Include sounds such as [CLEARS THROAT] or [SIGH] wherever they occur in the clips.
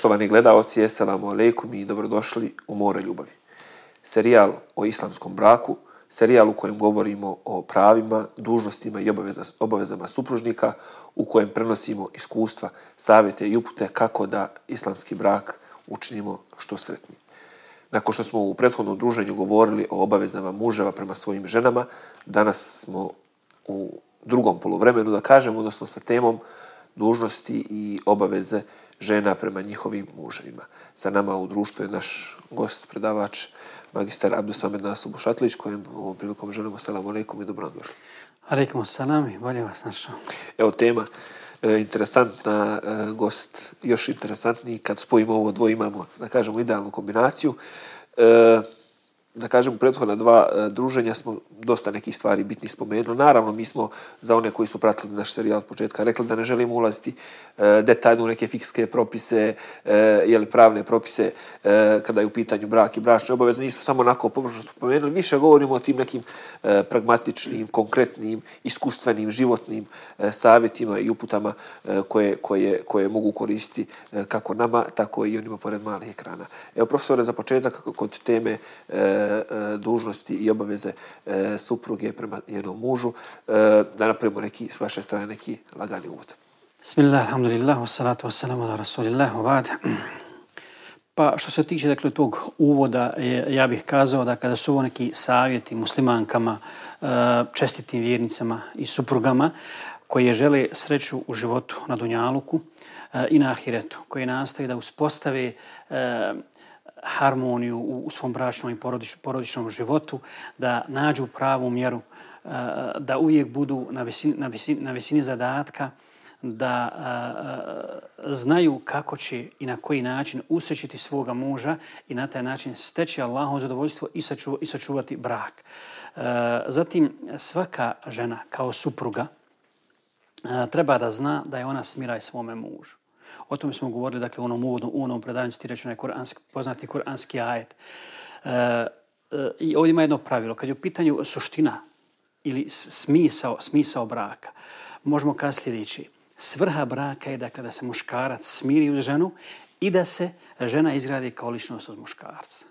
Poštovani gledalci, assalamu alaikum i dobrodošli u More ljubavi. Serijal o islamskom braku, serijal u kojem govorimo o pravima, dužnostima i obaveza, obavezama supružnika, u kojem prenosimo iskustva, savjete i upute kako da islamski brak učinimo što sretni. Nakon što smo u prethodnom druženju govorili o obavezama muževa prema svojim ženama, danas smo u drugom polovremenu, da kažemo, odnosno sa temom dužnosti i obaveze žena prema njihovim muževima. Sa nama u društvu je naš gost, predavač, magistar Abdusamed Nasubu Šatlić, kojem ovom prilikom želimo salamu alaikum i dobrodošli. Alaikum salam i bolje vas našao. Evo tema, e, interesantna e, gost, još interesantniji kad spojimo ovo dvoje imamo, da kažemo, idealnu kombinaciju. E, da kažem, u prethodna dva e, druženja smo dosta nekih stvari bitni spomenuli. Naravno, mi smo za one koji su pratili naš serijal od početka rekli da ne želimo ulaziti e, detaljno u neke fikske propise, e, jeli pravne propise e, kada je u pitanju brak i bračne obaveze. Nismo samo onako površno spomenuli. Više govorimo o tim nekim e, pragmatičnim, konkretnim, iskustvenim, životnim e, savjetima i uputama e, koje, koje, koje mogu koristiti e, kako nama, tako i onima pored malih ekrana. Evo, profesore, za početak kod teme e, E, dužnosti i obaveze e, supruge prema njenom mužu, e, da napravimo neki, s vaše strane neki lagani uvod. Bismillah, alhamdulillah, wassalatu wassalamu ala rasulillah, uvad. Pa što se tiče dakle, tog uvoda, ja bih kazao da kada su ovo neki savjeti muslimankama, e, čestitim vjernicama i suprugama koje žele sreću u životu na Dunjaluku e, i na Ahiretu, koje nastaje da uspostave e, harmoniju u, u svom bračnom i porodič, porodičnom životu, da nađu pravu mjeru, e, da uvijek budu na visini, na visini, na visini zadatka, da e, e, znaju kako će i na koji način usrećiti svoga muža i na taj način steći Allahom zadovoljstvo i, saču, i sačuvati brak. Zatim, svaka žena kao supruga treba da zna da je ona smiraj svome mužu. O tome smo govorili, dakle, u onom uvodnom, u onom predavanju citirajući onaj kuranski, poznati kuranski ajet. E, e, I ovdje ima jedno pravilo. Kad je u pitanju suština ili smisao, smisao braka, možemo kazati sljedeći. Svrha braka je da kada se muškarac smiri uz ženu i da se žena izgradi kao ličnost od muškarca.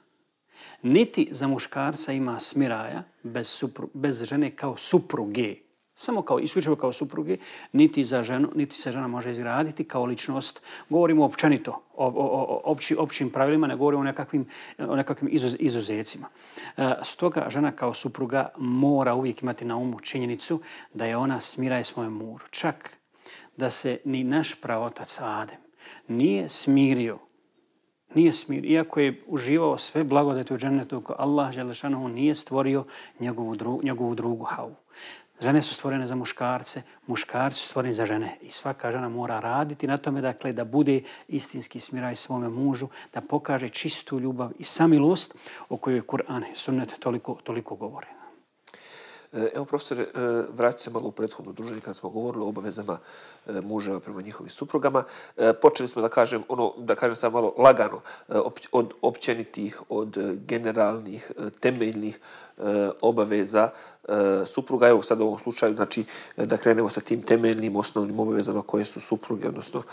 Niti za muškarca ima smiraja bez, supru, bez žene kao supruge samo kao isključivo kao supruge, niti za ženu, niti se žena može izgraditi kao ličnost. Govorimo općenito o, o, o opći, općim pravilima, ne govorimo o nekakvim, o nekakvim izuz, izuzecima. E, stoga žena kao supruga mora uvijek imati na umu činjenicu da je ona smiraj svojem muru. Čak da se ni naš pravotac Adem nije smirio nije smir, iako je uživao sve blagodati u džennetu, Allah Želešanohu nije stvorio njegovu, dru, njegovu drugu havu. Žene su stvorene za muškarce, muškarci su stvoreni za žene. I svaka žena mora raditi na tome dakle, da bude istinski smiraj svome mužu, da pokaže čistu ljubav i samilost o kojoj Kur'an i sunnet toliko, toliko govore. E, evo, profesore, e, vraću se malo u prethodno druženje kad smo govorili o obavezama e, muževa prema njihovim suprugama. E, počeli smo da kažem, ono, da kažem samo malo lagano, od općenitih, od generalnih, temeljnih obaveza supruga. Evo sad u ovom slučaju, znači, da krenemo sa tim temeljnim, osnovnim obavezama koje su supruge, odnosno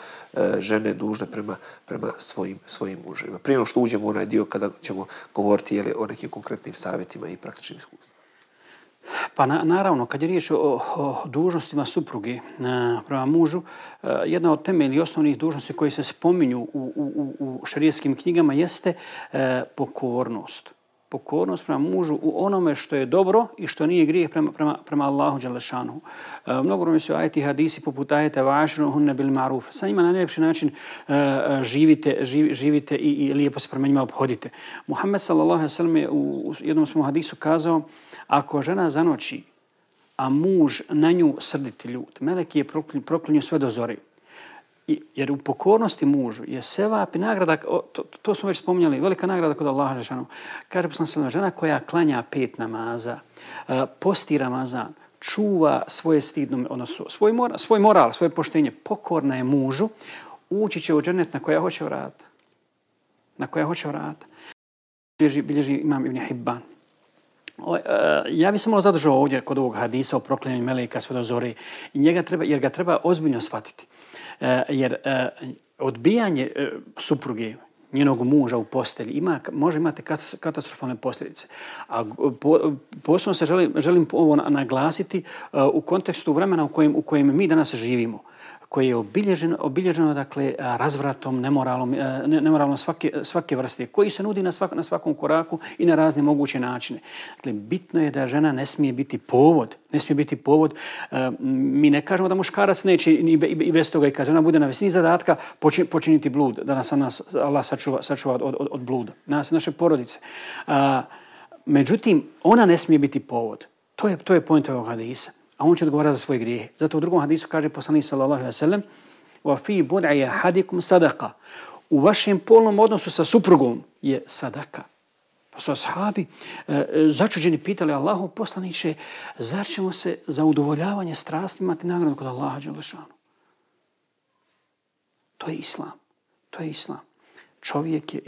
žene dužne prema, prema svojim, svojim muževima. Prije što uđemo u onaj dio kada ćemo govoriti jeli, o nekim konkretnim savjetima i praktičnim iskustvima. Pa na, naravno, kad je riječ o, o dužnostima supruge na, prema mužu, a, jedna od temeljnih osnovnih dužnosti koji se spominju u, u, u šarijetskim knjigama jeste uh, pokornost. Pokornost prema mužu u onome što je dobro i što nije grijeh prema, prema, prema Allahu Đalešanu. Uh, e, mnogo mi su ajeti hadisi poput ajeta važno hunne bil maruf. Sa njima na najljepši način uh, živite, živ, živite i, i lijepo se prema njima obhodite. Muhammed sallallahu sallam je u, u jednom svom hadisu kazao Ako žena zanoći, a muž na nju srditi ljut, melek je proklinju sve do zori. Jer u pokornosti mužu je sevap i nagrada, to, to smo već spominjali, velika nagrada kod Allaha Žešanu. Kaže poslan se žena koja klanja pet namaza, e, posti Ramazan, čuva svoje stidno, odnosno svoj, mora, svoj moral, svoje poštenje, pokorna je mužu, ući će u dženet na koja hoće vrata. Na koja hoće vrata. Bilježi, bilježi imam Ibn Hibban. O, ja bih se malo zadržao ovdje kod ovog hadisa o proklenju meleka sve do zore. I njega treba, jer ga treba ozbiljno shvatiti. E, jer e, odbijanje e, supruge, njenog muža u postelji ima, može imati katastrofalne posljedice. A po, posebno se želim, želim ovo naglasiti uh, u kontekstu vremena u kojem, u kojem mi danas živimo koje je obilježeno, obilježeno dakle, razvratom, nemoralom, nemoralom svake, svake vrste, koji se nudi na, svak, na svakom koraku i na razne moguće načine. Dakle, bitno je da žena ne smije biti povod, ne smije biti povod. Mi ne kažemo da muškarac neće i bez toga i kad žena bude na visini zadatka počiniti blud, da nas, nas Allah sačuva, sačuva od, od, od bluda, nas naše porodice. Međutim, ona ne smije biti povod. To je, to je pojent ovog hadisa a on će odgovarati za svoje grijehe. Zato u drugom hadisu kaže poslanik sallallahu alejhi ve sellem: "Wa fi bud'i ahadikum sadaqa." U vašem polnom odnosu sa suprugom je sadaka. Pa su ashabi e, e začuđeni pitali Allahu poslanice, zar ćemo se za udovoljavanje strasti imati nagradu kod Allaha Đelešanu? To je islam. To je islam. Čovjek je,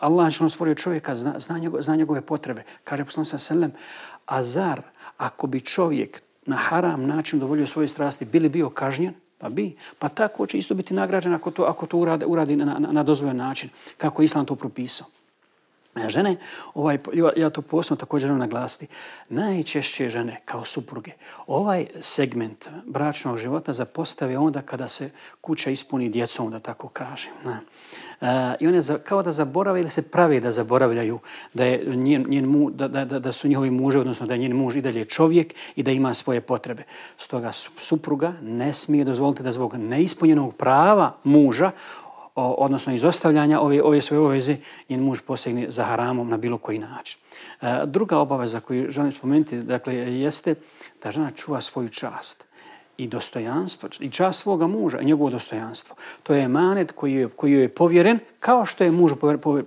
Allah je stvorio čovjeka, zna, zna, njegove, zna njegove potrebe. Kaže poslanik sallallahu alejhi "A zar ako bi čovjek na haram način dovoljio svoje strasti, bili bio kažnjen? Pa bi. Pa tako će isto biti nagrađen ako to, ako to uradi, uradi na, na, na dozvoljen način, kako Islam to propisao. A žene, ovaj, ja to posebno također želim naglasiti, najčešće žene kao supruge, ovaj segment bračnog života zapostave onda kada se kuća ispuni djecom, da tako kažem. Na. E, I one za, kao da zaborave ili se prave da zaboravljaju da, je njen, njen mu, da, da, da su njihovi muže, odnosno da je njen muž i dalje čovjek i da ima svoje potrebe. Stoga supruga ne smije dozvoliti da zbog neispunjenog prava muža odnosno izostavljanja ove, ove svoje obaveze, njen muž posegne za haramom na bilo koji način. E, druga obaveza koju želim spomenuti dakle, jeste da žena čuva svoju čast i dostojanstvo, i čast svoga muža, i njegovo dostojanstvo. To je manet koji je, koji je povjeren, kao što je mužu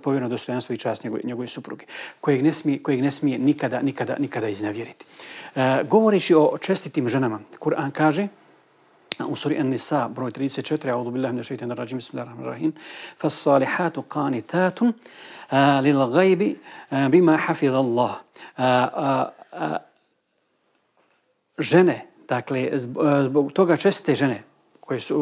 povjereno dostojanstvo i čast njegove, njegove supruge, kojeg ne smije, kojeg ne smije nikada, nikada, nikada iznevjeriti. E, govoreći o čestitim ženama, Kur'an kaže, u suri An-Nisa, broj 34, a'udhu billahi minash shaitanir rajim, bismillahirrahmanirrahim, fas-salihatu qanitatun lil-ghaibi bima hafiz Allah. Žene, dakle, e, zbog toga česte žene, koje su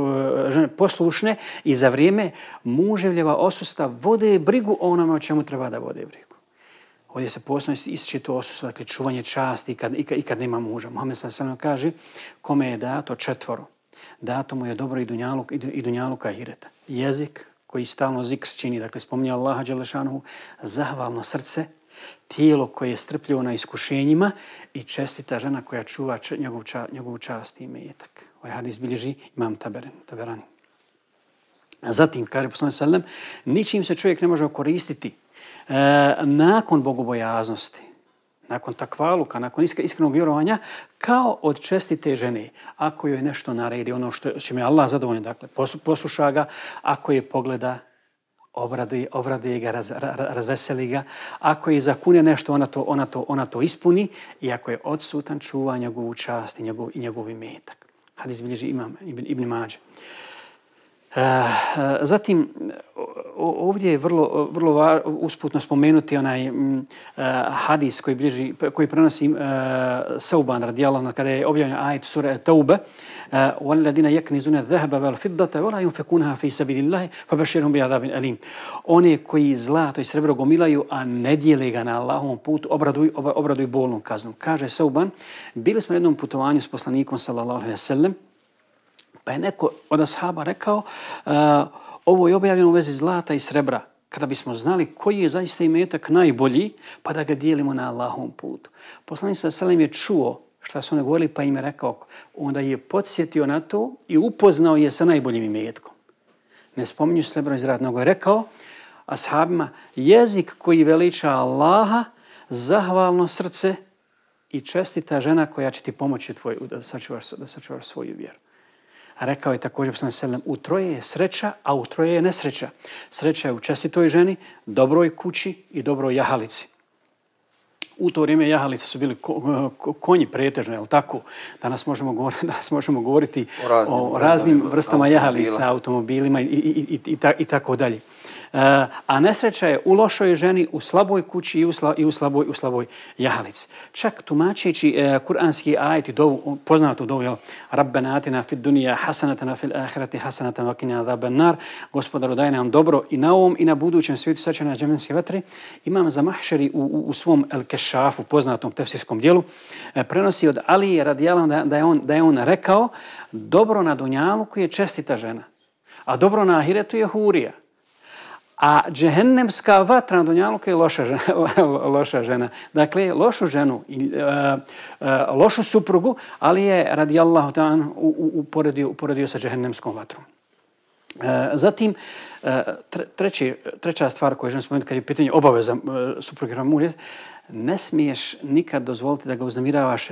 e, žene poslušne i za vrijeme muževljeva osusta vode brigu o onome o čemu treba da vode brigu. Ovdje se posebno ističe to osustvo, dakle čuvanje časti i kad, i kad, i kad nema muža. Mohamed s.a.v. kaže kome je dato četvoro dato mu je dobro i dunjaluk i dunjaluka i hireta. Jezik koji stalno zikr čini, dakle spominja Allaha Đelešanuhu, zahvalno srce, tijelo koje je strpljivo na iskušenjima i čestita žena koja čuva njegovu, ča, njegovu čast i imetak. Ovaj hadis bilježi imam taberen, taberani. A zatim, kaže poslane sallam, ničim se čovjek ne može koristiti e, nakon bogobojaznosti, nakon takvaluka, nakon iskrenog vjerovanja, kao od čestite žene. Ako joj nešto naredi, ono što će mi Allah zadovoljno, dakle, posluša ga, ako je pogleda, obraduje, obraduje ga, raz, raz, razveseli ga. Ako je zakune nešto, ona to, ona, to, ona to ispuni. I ako je odsutan, čuva njegovu čast i njegov, i njegov imetak. Hadis bilježi imam Ibn, Ibn Mađe. Uh, zatim, ovdje je vrlo, vrlo usputno spomenuti onaj uh, hadis koji, bliži, koji prenosi uh, Sauban radijalno kada je objavljen ajet sura Taube وَالَّذِينَ يَكْنِزُونَ الذَّهَبَ وَالْفِدَّةَ وَلَا يُنْفَكُونَهَا فِي سَبِلِ اللَّهِ فَبَشِرْهُمْ بِعَذَابٍ أَلِيمٍ One koji zlato i srebro gomilaju, a ne dijele ga na Allahovom putu, obraduju, obraduju bolnom kaznom. Kaže Sauban, bili smo na jednom putovanju s poslanikom sallallahu alejhi ve sellem Pa je neko od ashaba rekao, uh, ovo je objavljeno u vezi zlata i srebra. Kada bismo znali koji je zaista imetak najbolji, pa da ga dijelimo na Allahom putu. Poslanik sa Salim je čuo šta su oni govorili, pa im je rekao, onda je podsjetio na to i upoznao je sa najboljim imetkom. Ne spominju srebro iz radnog. Je rekao ashabima, jezik koji veliča Allaha, zahvalno srce i čestita žena koja će ti pomoći tvoj, da sačuvaš, da sačuvaš svoju vjeru. Rekao je također poslanik sallam, u troje je sreća, a u troje je nesreća. Sreća je u čestitoj ženi, dobroj kući i dobroj jahalici. U to vrijeme jahalice su bili ko, ko, konji pretežno, je tako? Danas možemo govoriti, [LAUGHS] danas možemo govoriti o raznim, o raznim vrstama automobila. jahalica, automobilima i, i, i, i, i, i tako dalje a nesreća je u lošoj ženi, u slaboj kući i u, sla, i u, slaboj, u slaboj jahalici. Čak tumačeći e, kuranski ajet i dovu, poznatu dovu, jel, Rabbena atina fid dunija hasanatana fil ahirati hasanatana vakinja adaben nar, gospodaru daj nam dobro i na ovom i na budućem svijetu sačena na džemenske vatre. Imam za mahšeri u, u, u svom El Kešafu, poznatom tefsirskom dijelu, e, prenosi od Ali radijalan da, da, je on, da je on rekao dobro na dunjalu koji je čestita žena, a dobro na ahiretu je hurija. A džehennemska vatra na Dunjaluku je loša žena. [LAUGHS] loša žena. Dakle, lošu ženu, e, e, lošu suprugu, ali je radi Allahu ta'an uporedio, uporedio sa džehennemskom vatrom. E, zatim, treći, treća stvar koju želim spomenuti kad je pitanje obaveza supruge Ramulje, ne smiješ nikad dozvoliti da ga uznemiravaš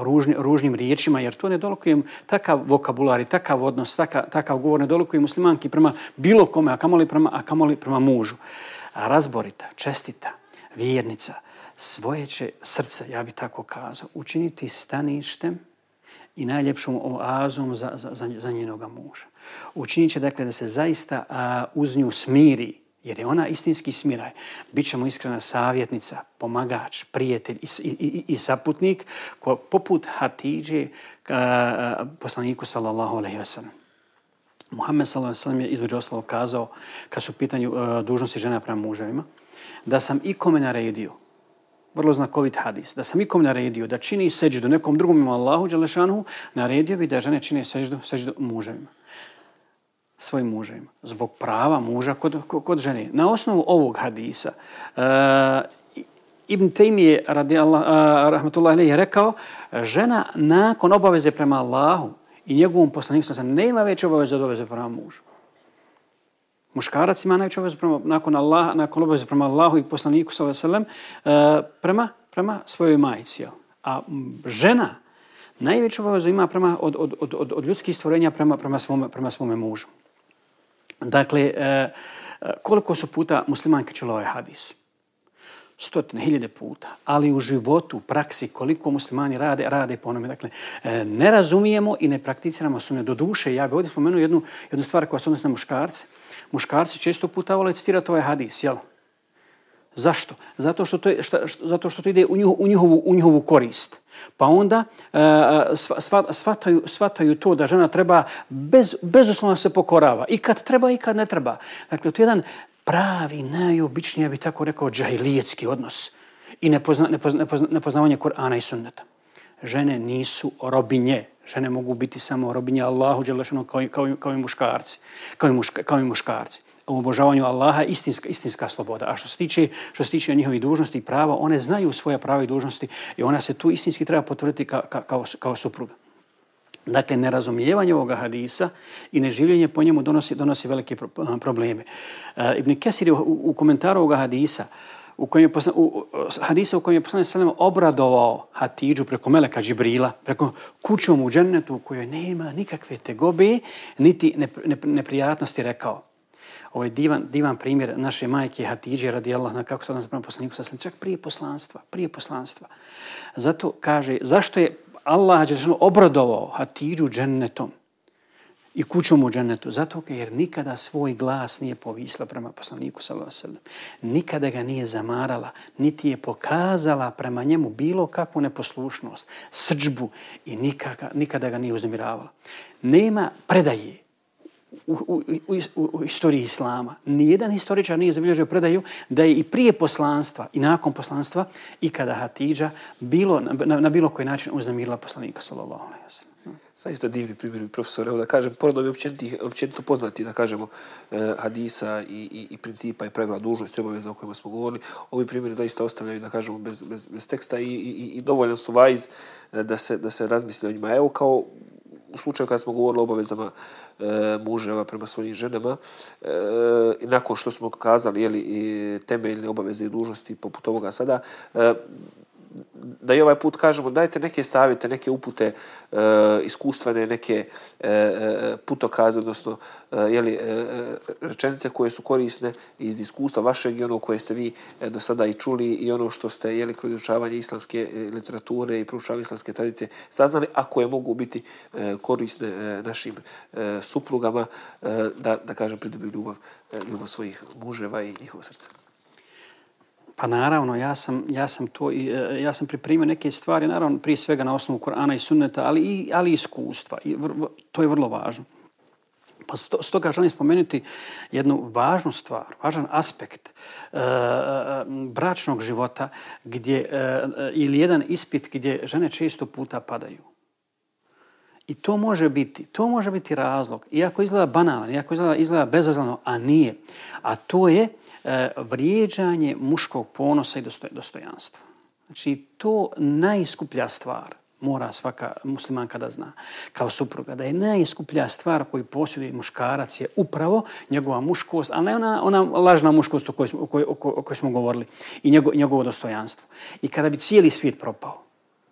ružni, ružnim riječima, jer to ne dolokuje takav vokabular i takav odnos, takav, takav govor ne dolokuje muslimanki prema bilo kome, a kamoli prema, a kamoli prema mužu. A razborita, čestita, vjernica, svoje će srce, ja bih tako kazao, učiniti staništem i najljepšom oazom za, za, za, za njenoga muža. Učinit će dakle da se zaista a, uz nju smiri, jer je ona istinski smiraj. Bićemo iskrena savjetnica, pomagač, prijatelj i, i, i, i saputnik, ko poput Hatidže eh, poslaniku sallallahu alaihi wa sallam. Muhammed sallallahu alaihi wa sallam je između ostalog kazao, kad su pitanju uh, dužnosti žena prema muževima, da sam ikome naredio, vrlo znakovit hadis, da sam ikom naredio da čini seđu nekom drugom ima Allahu, Đalešanu, naredio bi da žene čine seđu, seđu muževima svojim mužem, zbog prava muža kod, kod žene. Na osnovu ovog hadisa, uh, Ibn Taymi radi Allah, uh, eh, rahmatullahi je rekao, žena nakon obaveze prema Allahu i njegovom poslaniku se nema veće obaveze od obaveze prema mužu. Muškarac ima najveće obaveze prema, nakon, Allah, nakon obaveze prema Allahu i poslaniku sallam, uh, eh, prema, prema svojoj majici. A žena najveću obavezu ima prema, od, od, od, od, od ljudskih stvorenja prema, prema, svome, prema svome mužu. Dakle, e, e, koliko su puta muslimanke čula ovaj hadis? Stotine, hiljade puta. Ali u životu, u praksi, koliko muslimani rade, rade po onome. Dakle, e, ne razumijemo i ne prakticiramo sunne do duše. Ja bih ovdje spomenuo jednu, jednu stvar koja se odnosi na muškarce. Muškarci često puta vole citirati ovaj hadis, jel? Zašto? Zato što to, je, šta, što, zato što to ide u njiho, u njihovu, u njihovu korist. Pa onda e, e, uh, svataju, svataju to da žena treba bez, bezuslovno se pokorava. I kad treba i kad ne treba. Dakle, to je jedan pravi, najobičniji, ja bih tako rekao, džahilijetski odnos. I nepozna, nepozna, nepozna, nepoznavanje Korana i sunneta. Žene nisu robinje. Žene mogu biti samo robinje Allahu, kao, kao, kao i muškarci. Kao i, muška, kao i muškarci u obožavanju Allaha istinska, istinska sloboda. A što se tiče, što se tiče njihovih dužnosti i prava, one znaju svoje prava i dužnosti i ona se tu istinski treba potvrditi ka, ka, kao, kao supruga. Dakle, nerazumijevanje ovoga hadisa i neživljenje po njemu donosi, donosi velike probleme. Uh, Ibn Kesir je u, u komentaru ovoga hadisa u kojem je poslan, u, hadisa u kojem je poslanik sallam obradovao Hatidžu preko Meleka Džibrila, preko kućom u džennetu u kojoj nema nikakve tegobe, niti neprijatnosti rekao ovaj divan, divan primjer naše majke Hatidže radi Allah na kako se odnosi prema poslaniku sa čak prije poslanstva, prije poslanstva. Zato kaže, zašto je Allah Đelešanu obradovao Hatidžu džennetom i kućom u džennetu? Zato jer nikada svoj glas nije povisla prema poslaniku sallallahu alejhi Nikada ga nije zamarala, niti je pokazala prema njemu bilo kakvu neposlušnost, srđbu i nikada, nikada ga nije uznemiravala. Nema predaje, u, u, u, u, istoriji Islama. Nijedan historičar nije zabilježio predaju da je i prije poslanstva i nakon poslanstva i kada Hatidža bilo, na, na bilo koji način uznamirila poslanika sallallahu alaihi wa. Zaista divni primjer, profesor. Evo da kažem, pored ovih općenito poznati, da kažemo, eh, hadisa i, i, i principa i pravila dužnosti i obaveza o kojima smo govorili, ovi primjeri zaista ostavljaju, da kažemo, bez, bez, bez teksta i, i, i dovoljno su vajz eh, da se, da se razmisli o njima. Evo kao u slučaju kada smo govorili o obavezama e, muževa prema svojim ženama e, i nakon što smo kazali jeli, i temeljne obaveze i dužnosti poput ovoga sada, e, da i ovaj put kažemo, dajte neke savjete, neke upute, e, iskustvene, neke e, e putokaze, odnosno e, jeli, e, e, rečenice koje su korisne iz iskustva vašeg i ono koje ste vi e, do sada i čuli i ono što ste jeli kroz izučavanje islamske e, literature i proučavanje islamske tradicije saznali, ako je mogu biti e, korisne e, našim e, suprugama, e, da, da kažem, pridobiju ljubav, e, ljubav svojih muževa i njihovo srca. Pa naravno, ja sam, ja sam to, e, e, ja sam pripremio neke stvari, naravno prije svega na osnovu Korana i Sunneta, ali i, ali i iskustva. I vr, vr, to je vrlo važno. Pa stoga želim spomenuti jednu važnu stvar, važan aspekt e, e, e bračnog života gdje, e, ili jedan ispit gdje žene često puta padaju. I to može biti, to može biti razlog, iako izgleda banalan, iako izgleda, izgleda bezazlano, a nije. A to je e, E, vrijeđanje muškog ponosa i dostojanstva. Znači, to najskuplja stvar mora svaka muslimanka da zna kao supruga, da je najskuplja stvar koju posjeduje muškarac je upravo njegova muškost, a ne ona, ona lažna muškost o kojoj, o kojoj, o kojoj smo govorili i njego, njegovo dostojanstvo. I kada bi cijeli svijet propao,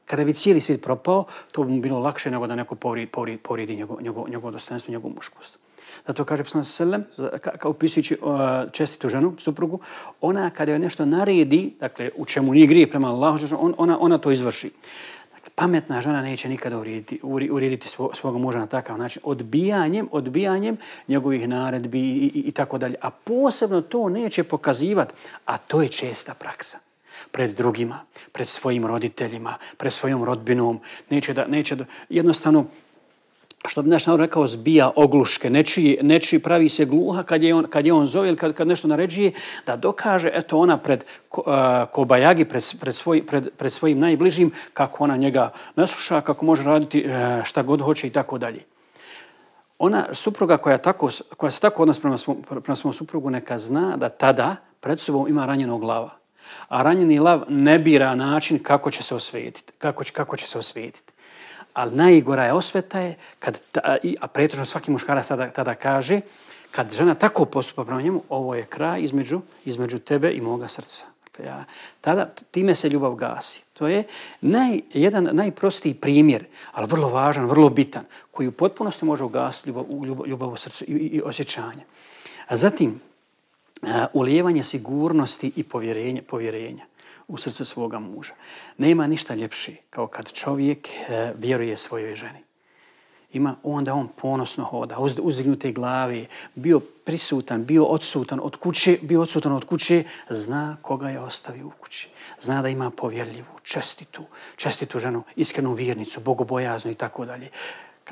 kada bi cijeli svijet propao, to bi mu bilo lakše nego da neko povridi, povridi, povridi njegovo, njegovo, njegovo dostojanstvo, njegovu muškost. Zato kaže Poslana Selem, kao upisujući uh, čestitu ženu, suprugu, ona kada je nešto naredi, dakle, u čemu nije grije prema Allahu, on, ona, ona to izvrši. Dakle, pametna žena neće nikada urediti, urediti svo, svoga muža na takav način. Odbijanjem, odbijanjem njegovih naredbi i, i, i tako dalje. A posebno to neće pokazivati, a to je česta praksa pred drugima, pred svojim roditeljima, pred svojom rodbinom. Neće da, neće da, jednostavno, što bi naš narod rekao, zbija ogluške, nečiji, nečiji pravi se gluha kad je on, kad je on zove ili kad, kad nešto naređuje, da dokaže, eto ona pred uh, Kobajagi, pred, pred, svoj, pred, pred svojim najbližim, kako ona njega ne sluša, kako može raditi uh, šta god hoće i tako dalje. Ona supruga koja, tako, koja se tako odnos prema, svom, prema svom suprugu neka zna da tada pred sobom ima ranjenog glava. A ranjeni lav ne bira način kako će se osvetiti. Kako će, kako će se osvetiti. Ali najgora je osveta je, kad, a pretežno svaki muškarac tada, tada kaže, kad žena tako postupa prema njemu, ovo je kraj između, između tebe i moga srca. Dakle, ja, tada time se ljubav gasi. To je naj, jedan najprostiji primjer, ali vrlo važan, vrlo bitan, koji u potpunosti može ugasiti ljubav, ljubav, ljubav u srcu i, i osjećanje. A zatim, Uh, ulijevanje sigurnosti i povjerenja. povjerenja u srce svoga muža. Nema ništa ljepši kao kad čovjek e, vjeruje svojoj ženi. Ima onda on ponosno hoda, uz, uzdignute glave, bio prisutan, bio odsutan od kuće, bio odsutan od kuće, zna koga je ostavio u kući. Zna da ima povjerljivu, čestitu, čestitu ženu, iskrenu vjernicu, bogobojaznu i tako dalje.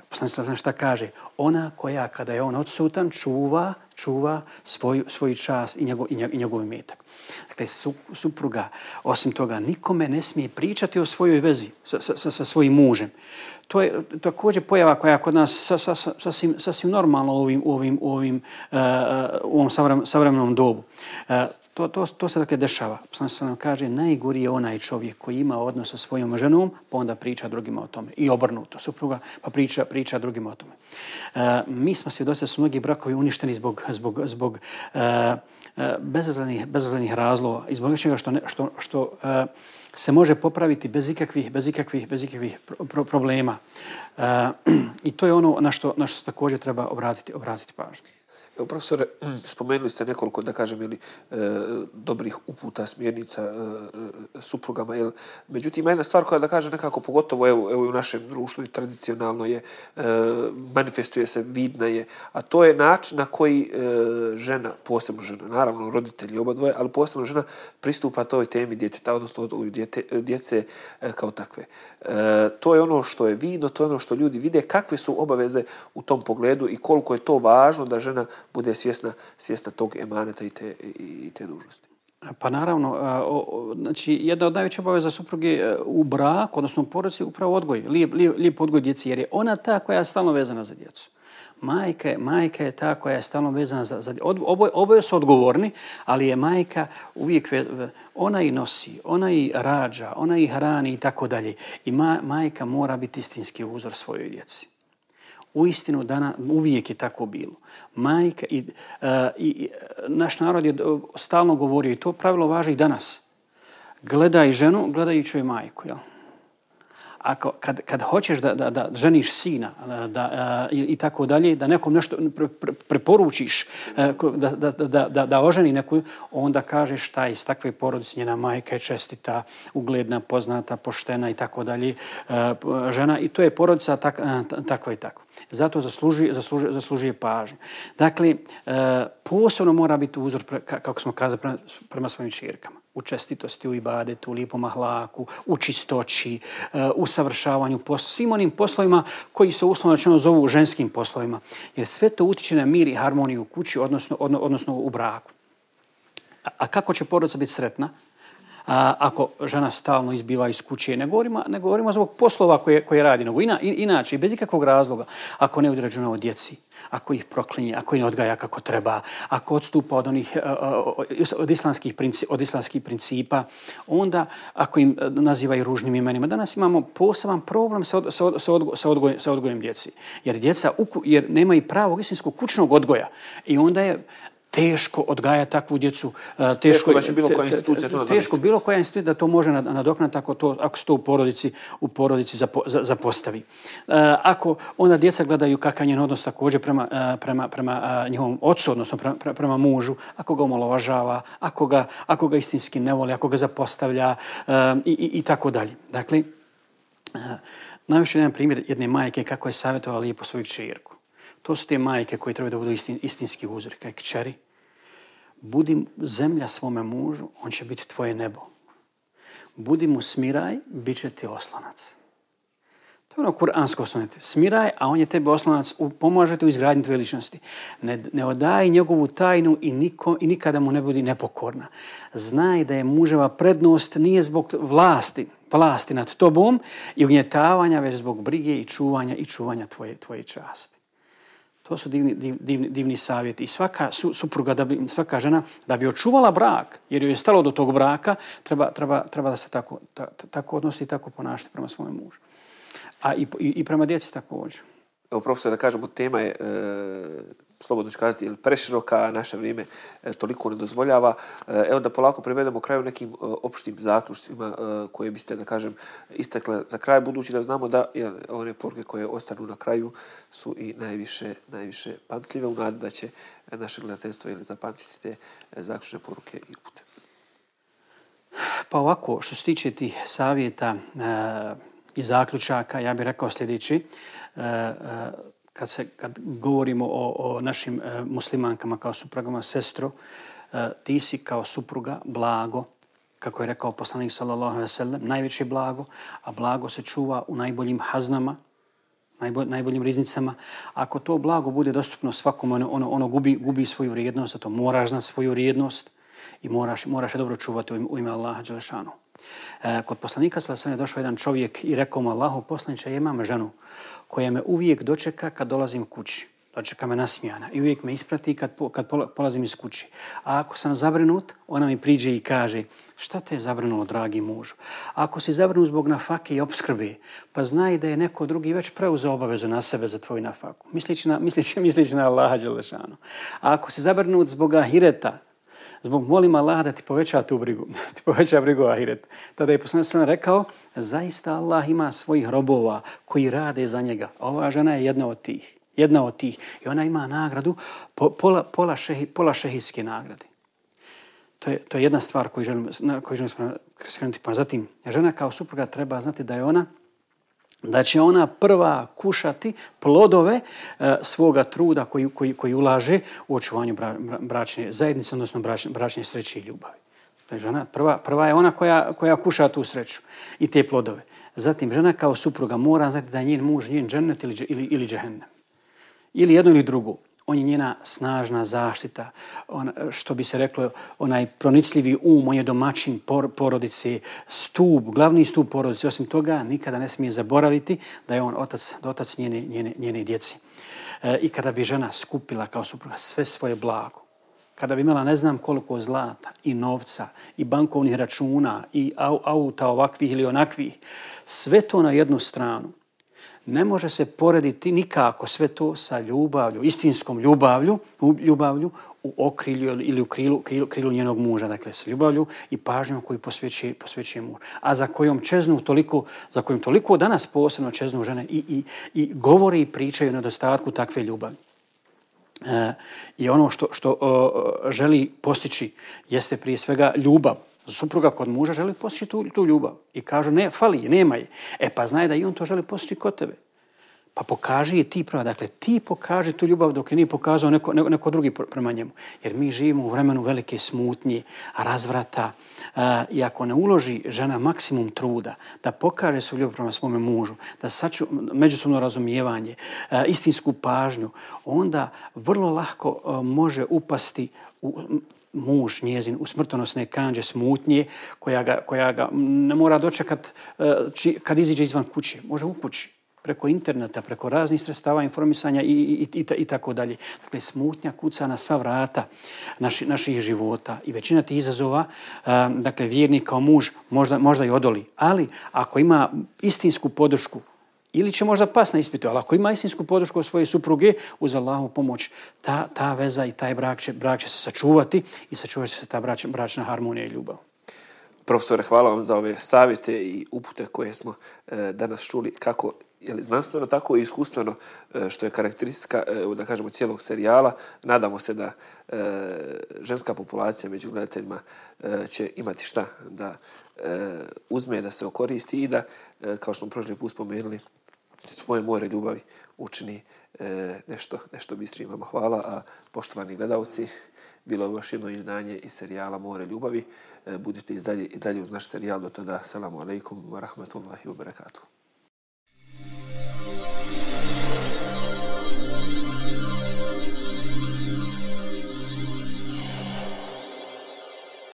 Poslanik znam šta kaže. Ona koja kada je on odsutan čuva, čuva svoj, svoj čas i njegov, i njegov metak. Dakle, su, supruga, osim toga, nikome ne smije pričati o svojoj vezi sa, sa, sa svojim mužem. To je također pojava koja je kod nas sa, sa, sa, sasvim, sasvim normalna u ovim, u ovim, u ovim, uh, u ovom savremenom dobu. Uh, To, to, to se dakle dešava. Poslanik se nam kaže, najgori je onaj čovjek koji ima odnos sa svojom ženom, pa onda priča drugima o tome. I obrnuto, supruga, pa priča, priča drugima o tome. E, mi smo svjedoci da su mnogi brakovi uništeni zbog, zbog, zbog e, e bezazlenih, bezazlenih razlova i zbog nečega što, ne, što, što e, se može popraviti bez ikakvih, bez ikakvih, bez ikakvih pro, problema. E, [CLEARS THROAT] I to je ono na što, na što također treba obratiti, obratiti pažnju. Evo, profesore, [CLEARS THROAT] spomenuli ste nekoliko, da kažem, ili, e, dobrih uputa, smjernica e, e suprugama. Jel, međutim, jedna stvar koja, da kažem, nekako pogotovo evo, evo u našem društvu i tradicionalno je, e, manifestuje se, vidna je, a to je način na koji e, žena, posebno žena, naravno roditelji oba dvoje, ali posebno žena pristupa toj temi djeteta, odnosno odgoju djete, djece e, kao takve. E, to je ono što je vidno, to je ono što ljudi vide, kakve su obaveze u tom pogledu i koliko je to važno da žena bude svjesna, svjesna tog emaneta i te, i te dužnosti. Pa naravno, znači jedna od najvećih obaveza supruge e, u braku, odnosno u porodici, upravo odgoj, lijep, lijep, lijep odgoj djeci, jer je ona ta koja je stalno vezana za djecu. Majka je, majka je ta koja je stalno vezana za, za oboje, oboje su odgovorni, ali je majka uvijek, ona i nosi, ona i rađa, ona i hrani i tako dalje. I ma, majka mora biti istinski uzor svojoj djeci u istinu dana uvijek je tako bilo. Majka i, uh, i naš narod je e, stalno govorio i to pravilo važi i danas. gledaj ženu, gledajući joj majku, jel? Ako, kad, kad hoćeš da, da, da ženiš sina da, i, i tako dalje, da nekom nešto pre, pre, preporučiš da, da, da, da, da oženi neku, onda kažeš šta iz takve porodice njena majka je čestita, ugledna, poznata, poštena i tako dalje žena i to je porodica tak, takva i tako. Zato zaslužuje, zaslužuje, zaslužuje pažnju. Dakle, posebno mora biti uzor, kako smo kazali, prema, prema svojim čirkama u čestitosti, u ibadetu, u lijepom ahlaku, u čistoći, e, u savršavanju posla, svim onim poslovima koji se uslovno rečeno zovu ženskim poslovima. Jer sve to utiče na mir i harmoniju u kući, odnosno, odnosno u braku. A kako će porodica biti sretna? A, ako žena stalno izbiva iz kuće, ne govorimo, ne govorimo zbog poslova koje, koje radi, nego ina, inače, bez ikakvog razloga, ako ne odrađuje o djeci, ako ih proklinje, ako ih ne odgaja kako treba, ako odstupa od onih e, e, e, od islamskih, principa, od islamskih principa, onda ako im naziva i ružnim imenima. Danas imamo poseban problem sa, od, sa, od, sa, odgo, sa, odgojem, sa odgojem djeci. Jer djeca jer nema i pravog istinskog kućnog odgoja. I onda je teško odgaja takvu djecu. Teško, teško baš bilo koja institucija to Teško bilo koja institucija da to može nadoknati ako, to, ako se to u porodici, u porodici zapo, zapostavi. Ako onda djeca gledaju kakav njen odnos također prema, prema, prema njihovom ocu, odnosno prema, prema mužu, ako ga omalovažava, ako ga, ako ga istinski ne voli, ako ga zapostavlja i, i, i tako dalje. Dakle, najviše jedan primjer jedne majke kako je savjetovala lijepo svoju čirku. To su te majke koje trebaju da budu istin, istinski uzor. Kaj kćeri, budi zemlja svome mužu, on će biti tvoje nebo. Budi mu smiraj, bit će ti oslonac. To je ono kuransko oslonac. Smiraj, a on je tebe oslonac, pomaže ti u izgradnji tvoje ličnosti. Ne, ne odaj njegovu tajnu i, niko, i nikada mu ne budi nepokorna. Znaj da je muževa prednost nije zbog vlasti, vlasti nad tobom i ugnjetavanja, već zbog brige i čuvanja i čuvanja tvoje, tvoje časti. To su divni, divni, divni savjeti. I svaka su, supruga, da bi, svaka žena, da bi očuvala brak, jer joj je stalo do tog braka, treba, treba, treba da se tako, ta, tako odnosi i tako ponašati prema svome mužu. A i, i, i prema djeci također. Evo, profesor, da kažemo, tema je e, slobodno ću kazati, preširoka, naše vrijeme e, toliko ne dozvoljava. E, evo da polako prevedemo kraju nekim e, opštim zaključcima e, koje biste, da kažem, istakle za kraj, budući da znamo da jel, one poruke koje ostanu na kraju su i najviše, najviše pamtljive u nadu da će naše gledateljstvo ili zapamtiti te e, zaključne poruke i upute. Pa ovako, što se tiče tih savjeta e, i zaključaka, ja bih rekao sljedeći. E, e, kad, se, kad govorimo o, o našim e, muslimankama kao suprugama sestro, e, ti si kao supruga blago, kako je rekao poslanik sallallahu alejhi ve sellem, najveće blago, a blago se čuva u najboljim haznama, najbolj, najboljim riznicama. Ako to blago bude dostupno svakom, ono, ono, ono gubi, gubi svoju vrijednost, zato moraš znati svoju vrijednost i moraš, moraš je dobro čuvati u ime Allaha Đelešanu. E, kod poslanika sallallahu alejhi ve sellem je došao jedan čovjek i rekao mu Allahu poslanice, ja imam ženu koja me uvijek dočeka kad dolazim kući. Dočeka me nasmijana i uvijek me isprati kad, kad polazim iz kući. A ako sam zabrinut, ona mi priđe i kaže šta te je zabrinulo, dragi mužu? A ako si zabrinut zbog nafake i obskrbe, pa znaj da je neko drugi već preuzeo obavezu na sebe za tvoju nafaku. Mislići na, mislići, mislići na Allaha Đelešanu. A ako si zabrinut zbog ahireta, zbog molim Allah da ti poveća tu brigu, [LAUGHS] da ti poveća brigu ahiret. Tada je poslanik sam rekao, zaista Allah ima svojih robova koji rade za njega. Ova žena je jedna od tih. Jedna od tih. I ona ima nagradu, pola, pola, šehi, pola šehijske nagrade. To je, to je jedna stvar koju želim, na koju želim skrenuti. Pa zatim, žena kao supruga treba znati da je ona da će ona prva kušati plodove e, svoga truda koji, koji, koji ulaže u očuvanju bra, bračne zajednice, odnosno bračne, bračne sreće i ljubavi. Dakle, žena, prva, prva je ona koja, koja kuša tu sreću i te plodove. Zatim, žena kao supruga mora znati da je njen muž, njen džennet ili, ili, ili džehennem. Ili jedno ili drugo on je njena snažna zaštita, on, što bi se reklo, onaj pronicljivi um, on je domaćin por, porodice, stup, glavni stup porodice. Osim toga, nikada ne smije zaboraviti da je on otac, otac njene, njene, njene djeci. E, I kada bi žena skupila kao supruga sve svoje blago, kada bi imala ne znam koliko zlata i novca i bankovnih računa i auta ovakvih ili onakvih, sve to na jednu stranu, ne može se porediti nikako sve to sa ljubavlju, istinskom ljubavlju, ljubavlju u okrilju ili u krilu, krilu, krilu njenog muža, dakle sa ljubavlju i pažnjom koju posvećuje, posvećuje muž. A za kojom čeznu toliko, za kojom toliko danas posebno čeznu žene i, i, i govore i pričaju o nedostatku takve ljubavi. E, I ono što, što o, želi postići jeste prije svega ljubav. Supruga kod muža želi postići tu, tu ljubav. I kaže, ne, fali, nema je. E pa znaj da i on to želi postići kod tebe. Pa pokaži je ti prava. Dakle, ti pokaži tu ljubav dok je nije pokazao neko, neko, neko drugi prema njemu. Jer mi živimo u vremenu velike smutnje, razvrata. E, I ako ne uloži žena maksimum truda da pokaže svoju ljubav prema svome mužu, da saču međusobno razumijevanje, e, istinsku pažnju, onda vrlo lahko e, može upasti u muž njezin u smrtonosne kanđe smutnje koja ga, koja ga ne mora dočekat e, či, kad iziđe izvan kuće. Može u kući preko interneta, preko raznih sredstava informisanja i, i, i, i tako dalje. Dakle, smutnja kuca na sva vrata naši, naših života i većina tih izazova, e, dakle, vjernik kao muž možda, možda i odoli. Ali ako ima istinsku podršku ili će možda pas na ispitu, ali ako ima istinsku podršku od svoje supruge, uz Allahu pomoć, ta, ta veza i taj brak će, brak će se sačuvati i sačuvat će se ta brač, bračna harmonija i ljubav. Profesore, hvala vam za ove savjete i upute koje smo e, danas čuli kako jeli, znanstveno, tako i iskustveno, e, što je karakteristika, e, da kažemo, cijelog serijala. Nadamo se da e, ženska populacija među gledateljima e, će imati šta da uzme, da se okoristi i da, kao što smo prošli put spomenuli, svoje more ljubavi učini nešto, nešto bistrim vama. Hvala, a poštovani gledalci, bilo je još jedno izdanje iz serijala More ljubavi. Budite i dalje, i dalje uz naš serijal. Do tada, salamu alaikum wa rahmatullahi wa barakatuh.